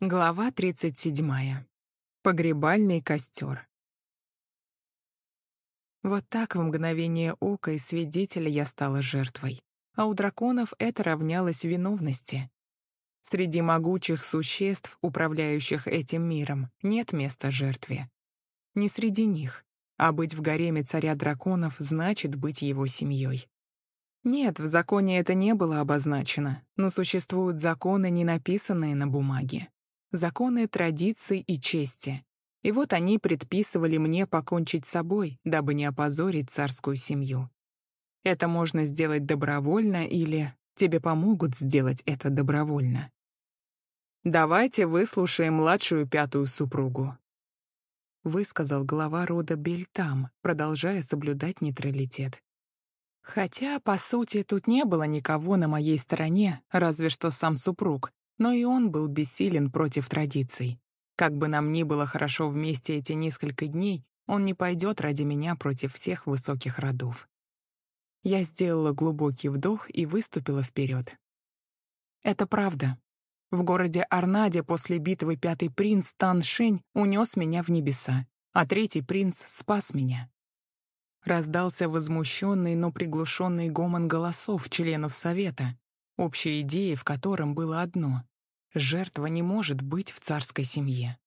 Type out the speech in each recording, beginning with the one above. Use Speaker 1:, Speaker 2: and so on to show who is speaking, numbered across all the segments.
Speaker 1: Глава 37. Погребальный костер. Вот так в мгновение ока и свидетеля я стала жертвой. А у драконов это равнялось виновности. Среди могучих существ, управляющих этим миром, нет места жертве. Не среди них. А быть в гареме царя драконов значит быть его семьей. Нет, в законе это не было обозначено, но существуют законы, не написанные на бумаге законы традиций и чести. И вот они предписывали мне покончить с собой, дабы не опозорить царскую семью. Это можно сделать добровольно или тебе помогут сделать это добровольно. «Давайте выслушаем младшую пятую супругу», — высказал глава рода Бельтам, продолжая соблюдать нейтралитет. Хотя, по сути, тут не было никого на моей стороне, разве что сам супруг, но и он был бессилен против традиций. Как бы нам ни было хорошо вместе эти несколько дней, он не пойдет ради меня против всех высоких родов. Я сделала глубокий вдох и выступила вперед. Это правда. В городе Арнаде после битвы пятый принц Тан Шень унес меня в небеса, а третий принц спас меня. Раздался возмущенный, но приглушенный гомон голосов членов совета, общей идеей в котором было одно Жертва не может быть в царской семье.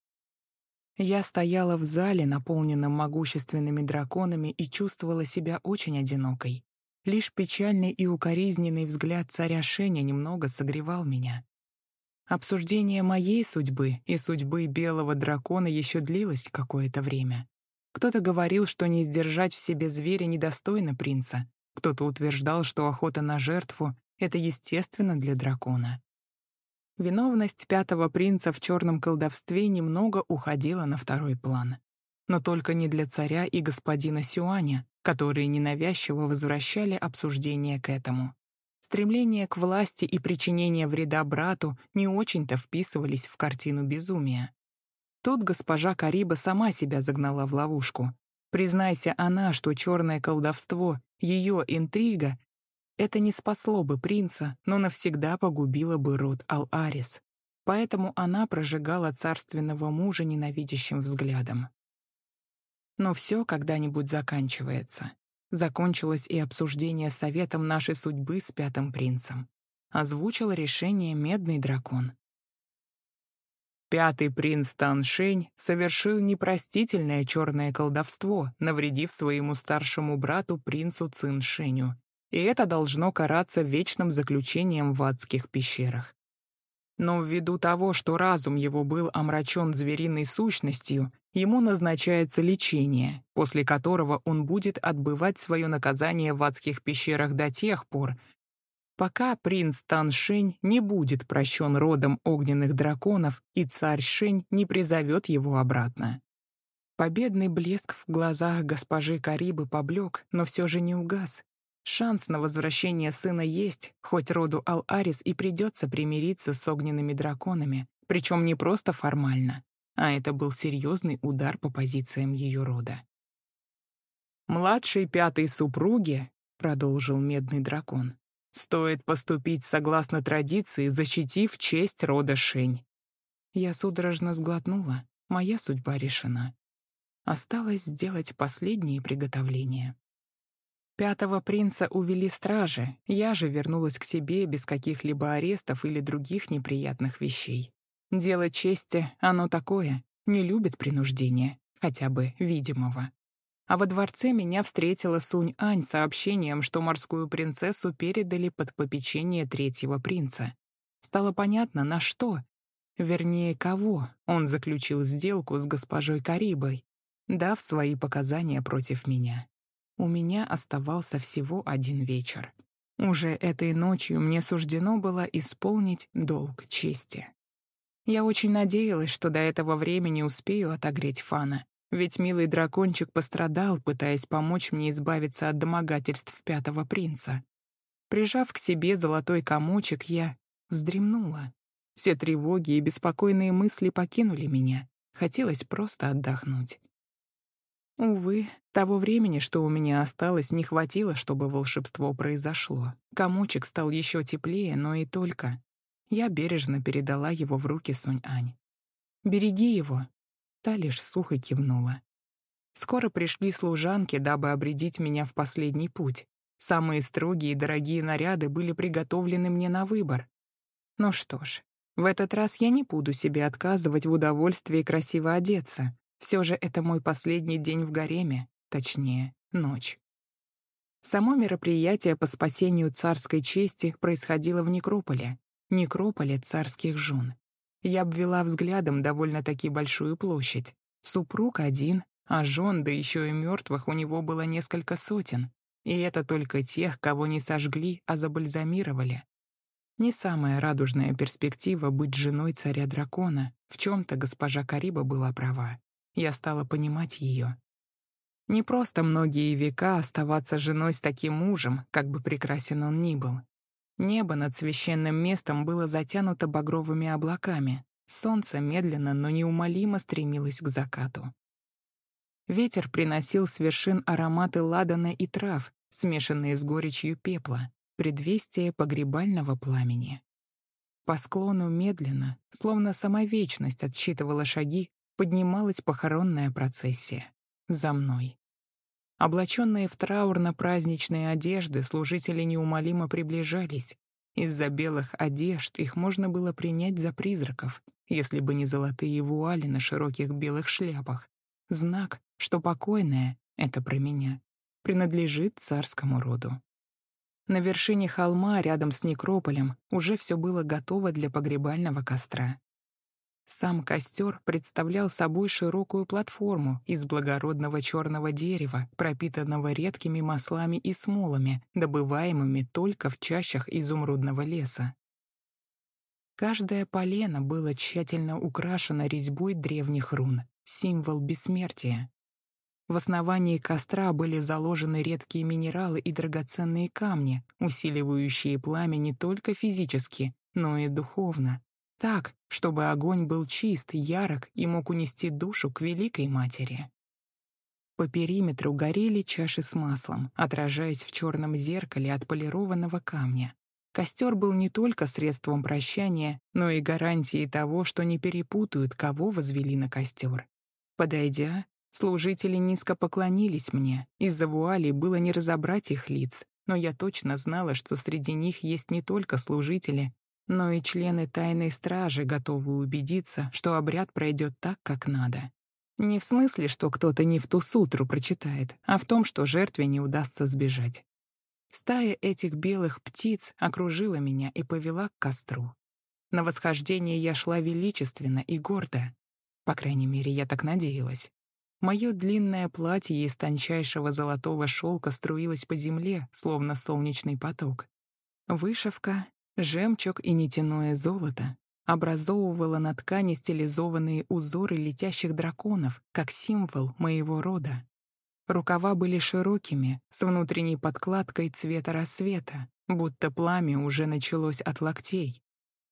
Speaker 1: Я стояла в зале, наполненном могущественными драконами, и чувствовала себя очень одинокой. Лишь печальный и укоризненный взгляд царя Шеня немного согревал меня. Обсуждение моей судьбы и судьбы белого дракона еще длилось какое-то время. Кто-то говорил, что не сдержать в себе зверя недостойно принца. Кто-то утверждал, что охота на жертву — это естественно для дракона. Виновность пятого принца в черном колдовстве немного уходила на второй план. Но только не для царя и господина Сюаня, которые ненавязчиво возвращали обсуждение к этому. Стремление к власти и причинение вреда брату не очень-то вписывались в картину безумия. Тут госпожа Кариба сама себя загнала в ловушку. Признайся она, что черное колдовство, ее интрига это не спасло бы принца, но навсегда погубило бы род Ал-Арис. Поэтому она прожигала царственного мужа ненавидящим взглядом. Но все когда-нибудь заканчивается. Закончилось и обсуждение советом нашей судьбы с пятым принцем. Озвучил решение медный дракон. Пятый принц Таншень совершил непростительное черное колдовство, навредив своему старшему брату принцу Циншеню и это должно караться вечным заключением в адских пещерах. Но ввиду того, что разум его был омрачен звериной сущностью, ему назначается лечение, после которого он будет отбывать свое наказание в адских пещерах до тех пор, пока принц Таншень не будет прощен родом огненных драконов и царь Шень не призовет его обратно. Победный блеск в глазах госпожи Карибы поблек, но все же не угас, Шанс на возвращение сына есть, хоть роду Ал-Арис и придется примириться с огненными драконами, причем не просто формально, а это был серьезный удар по позициям ее рода. «Младшей пятой супруге», — продолжил медный дракон, «стоит поступить согласно традиции, защитив честь рода Шень». Я судорожно сглотнула, моя судьба решена. Осталось сделать последние приготовления. Пятого принца увели стражи, я же вернулась к себе без каких-либо арестов или других неприятных вещей. Дело чести, оно такое, не любит принуждения, хотя бы видимого. А во дворце меня встретила Сунь-Ань сообщением, что морскую принцессу передали под попечение третьего принца. Стало понятно, на что, вернее, кого он заключил сделку с госпожой Карибой, дав свои показания против меня. У меня оставался всего один вечер. Уже этой ночью мне суждено было исполнить долг чести. Я очень надеялась, что до этого времени успею отогреть Фана, ведь милый дракончик пострадал, пытаясь помочь мне избавиться от домогательств пятого принца. Прижав к себе золотой комочек, я вздремнула. Все тревоги и беспокойные мысли покинули меня. Хотелось просто отдохнуть. Увы, того времени, что у меня осталось, не хватило, чтобы волшебство произошло. Комочек стал еще теплее, но и только. Я бережно передала его в руки Сунь-Ань. Береги его». Та лишь сухо кивнула. Скоро пришли служанки, дабы обредить меня в последний путь. Самые строгие и дорогие наряды были приготовлены мне на выбор. Ну что ж, в этот раз я не буду себе отказывать в удовольствии красиво одеться. Все же это мой последний день в гареме, точнее, ночь. Само мероприятие по спасению царской чести происходило в некрополе, некрополе царских жен. Я обвела взглядом довольно-таки большую площадь. Супруг один, а жен, да еще и мертвых у него было несколько сотен. И это только тех, кого не сожгли, а забальзамировали. Не самая радужная перспектива быть женой царя-дракона. В чем-то госпожа Кариба была права. Я стала понимать ее. Не просто многие века оставаться женой с таким мужем, как бы прекрасен он ни был. Небо над священным местом было затянуто багровыми облаками. Солнце медленно, но неумолимо стремилось к закату. Ветер приносил с вершин ароматы ладана и трав, смешанные с горечью пепла, предвестие погребального пламени. По склону медленно, словно сама вечность отсчитывала шаги, поднималась похоронная процессия. За мной. Облаченные в траурно-праздничные одежды, служители неумолимо приближались. Из-за белых одежд их можно было принять за призраков, если бы не золотые вуали на широких белых шляпах. Знак, что покойная — это про меня, принадлежит царскому роду. На вершине холма, рядом с некрополем, уже все было готово для погребального костра. Сам костер представлял собой широкую платформу из благородного черного дерева, пропитанного редкими маслами и смолами, добываемыми только в чащах изумрудного леса. Каждое полено было тщательно украшено резьбой древних рун, символ бессмертия. В основании костра были заложены редкие минералы и драгоценные камни, усиливающие пламя не только физически, но и духовно, так, чтобы огонь был чист, ярок и мог унести душу к Великой Матери. По периметру горели чаши с маслом, отражаясь в черном зеркале отполированного камня. Костер был не только средством прощания, но и гарантией того, что не перепутают, кого возвели на костер. Подойдя, служители низко поклонились мне. Из-за вуали было не разобрать их лиц, но я точно знала, что среди них есть не только служители, но и члены тайной стражи готовы убедиться, что обряд пройдет так, как надо. Не в смысле, что кто-то не в ту сутру прочитает, а в том, что жертве не удастся сбежать. Стая этих белых птиц окружила меня и повела к костру. На восхождение я шла величественно и гордо. По крайней мере, я так надеялась. Мое длинное платье из тончайшего золотого шелка струилось по земле, словно солнечный поток. Вышивка Жемчуг и нитяное золото образовывало на ткани стилизованные узоры летящих драконов, как символ моего рода. Рукава были широкими, с внутренней подкладкой цвета рассвета, будто пламя уже началось от локтей.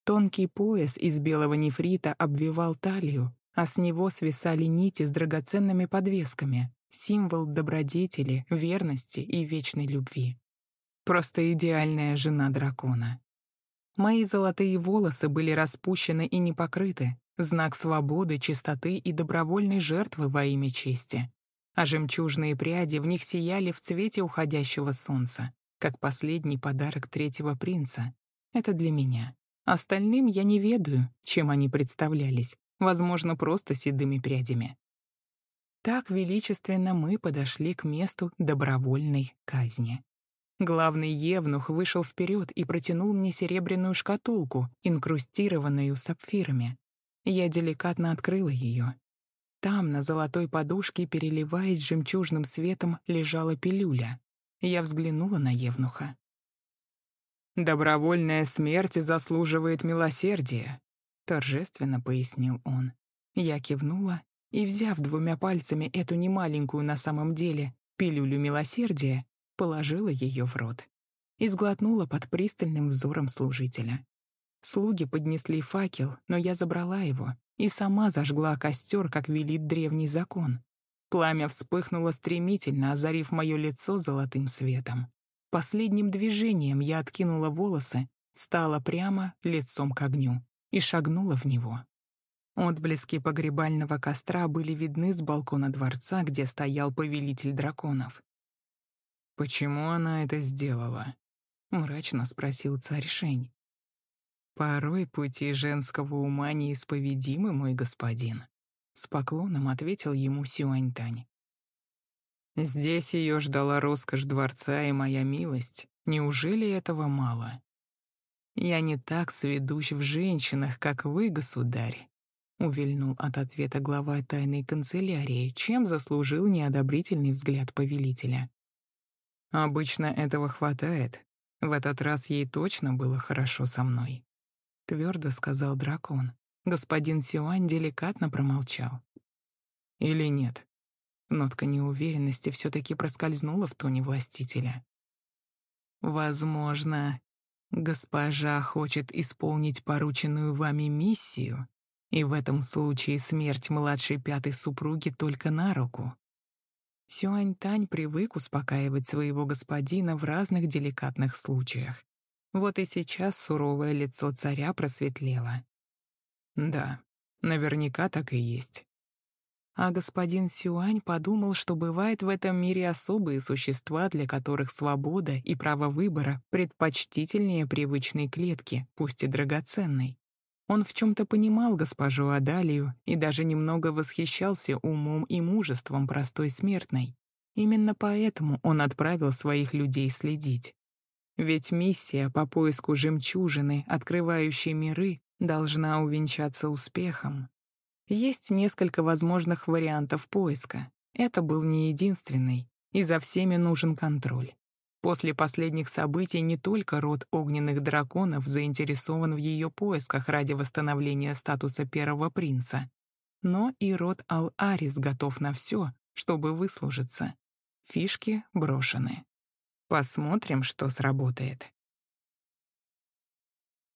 Speaker 1: Тонкий пояс из белого нефрита обвивал талию, а с него свисали нити с драгоценными подвесками, символ добродетели, верности и вечной любви. Просто идеальная жена дракона. Мои золотые волосы были распущены и не покрыты, знак свободы, чистоты и добровольной жертвы во имя чести. А жемчужные пряди в них сияли в цвете уходящего солнца, как последний подарок третьего принца. Это для меня. Остальным я не ведаю, чем они представлялись, возможно, просто седыми прядями. Так величественно мы подошли к месту добровольной казни. Главный евнух вышел вперед и протянул мне серебряную шкатулку, инкрустированную сапфирами. Я деликатно открыла ее. Там, на золотой подушке, переливаясь жемчужным светом, лежала пилюля. Я взглянула на евнуха. «Добровольная смерть заслуживает милосердия», — торжественно пояснил он. Я кивнула и, взяв двумя пальцами эту немаленькую на самом деле пилюлю милосердия, положила ее в рот и сглотнула под пристальным взором служителя. Слуги поднесли факел, но я забрала его и сама зажгла костер, как велит древний закон. Пламя вспыхнуло стремительно, озарив мое лицо золотым светом. Последним движением я откинула волосы, встала прямо лицом к огню и шагнула в него. Отблески погребального костра были видны с балкона дворца, где стоял повелитель драконов.
Speaker 2: «Почему она это сделала?»
Speaker 1: — мрачно спросил царь Шень. «Порой пути женского ума неисповедимы, мой господин», — с поклоном ответил ему Сюаньтань. «Здесь ее ждала роскошь дворца и моя милость. Неужели этого мало? Я не так сведущ в женщинах, как вы, государь. Увильнул от ответа глава тайной канцелярии, чем заслужил неодобрительный взгляд повелителя. «Обычно этого хватает. В этот раз ей точно было хорошо со мной», — твердо сказал дракон. Господин Сюань деликатно промолчал. «Или нет?» Нотка неуверенности все-таки проскользнула в тоне властителя. «Возможно, госпожа хочет исполнить порученную вами миссию и в этом случае смерть младшей пятой супруги только на руку. Сюань-Тань привык успокаивать своего господина в разных деликатных случаях. Вот и сейчас суровое лицо царя просветлело. Да, наверняка так и есть. А господин Сюань подумал, что бывает в этом мире особые существа, для которых свобода и право выбора предпочтительнее привычной клетки, пусть и драгоценной. Он в чем-то понимал госпожу Адалию и даже немного восхищался умом и мужеством простой смертной. Именно поэтому он отправил своих людей следить. Ведь миссия по поиску жемчужины, открывающей миры, должна увенчаться успехом. Есть несколько возможных вариантов поиска. Это был не единственный, и за всеми нужен контроль. После последних событий не только род огненных драконов заинтересован в ее поисках ради восстановления статуса первого принца, но и род Ал-Арис готов на все, чтобы выслужиться. Фишки брошены. Посмотрим, что сработает.